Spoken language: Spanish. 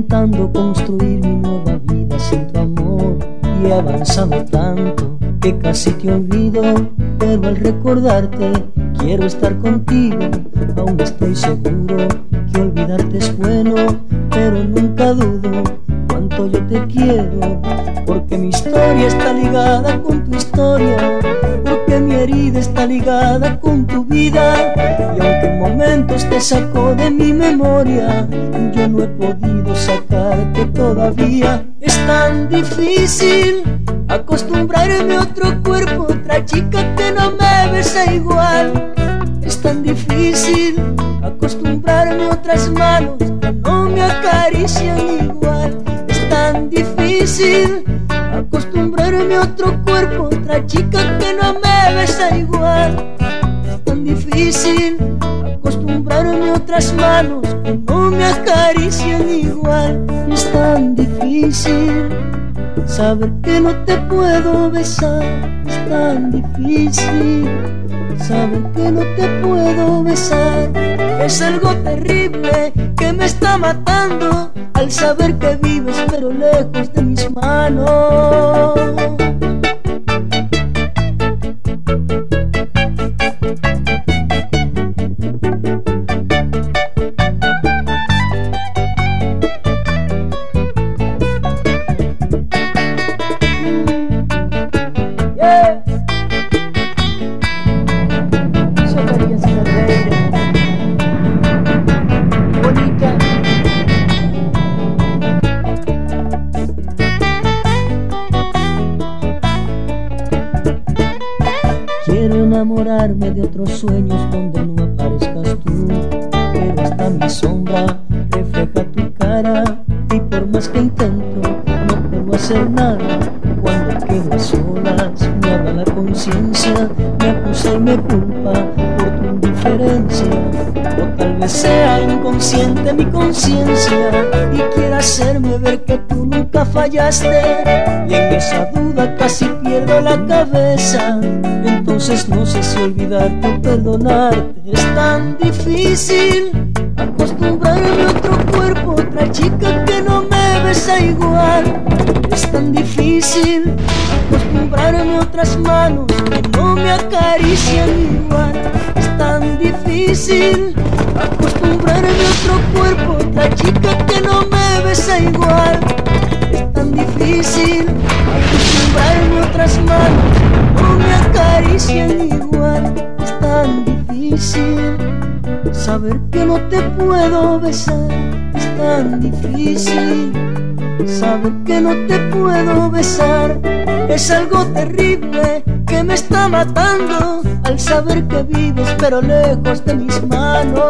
Intentando construir mi nueva vida sin tu amor y he avanzado tanto que casi te olvido, pero al recordarte quiero estar contigo. Aún estoy seguro que olvidarte es bueno, pero nunca dudo cuánto yo te quiero, porque mi historia está ligada con tu historia, mi herida está ligada con tu vida, y aunque en momentos te sacó de mi memoria, yo no he podido sacarte todavía. Es tan difícil acostumbrarme a otro cuerpo, otra chica que no me besa igual. Es tan difícil acostumbrarme a otras manos que no me acarician igual. Es tan difícil acostumbrarme a otro cuerpo, otra chica que besa igual. Tan difícil acostumbrarme a otras manos que no me acarician igual. Es tan difícil saber que no te puedo besar. Es tan difícil saber que no te puedo besar. Es algo terrible que me está matando al saber que vives pero lejos de mis manos. Enamorarme de otros sueños donde no aparezcas tú, pero hasta mi sombra refleja tu cara y por más que intento no puedo hacer nada. Cuando quedo a solas me habla la conciencia, me acusa y me culpa por tu indiferencia. O tal vez sea inconsciente mi conciencia y quiera hacerme ver que tú nunca fallaste. Y en esa duda casi pierdo la cabeza. Entonces no sé si olvidarte o perdonarte. Es tan difícil acostumbrarme a otro cuerpo, otra chica que no me besa igual. Es tan difícil acostumbrarme a otras manos que no me acarician igual. Es tan difícil acostumbrarme a otro cuerpo, otra chica que no me besa igual. Acarician igual. Es tan difícil saber que no te puedo besar. Es tan difícil saber que no te puedo besar. Es algo terrible que me está matando al saber que vives pero lejos de mis manos.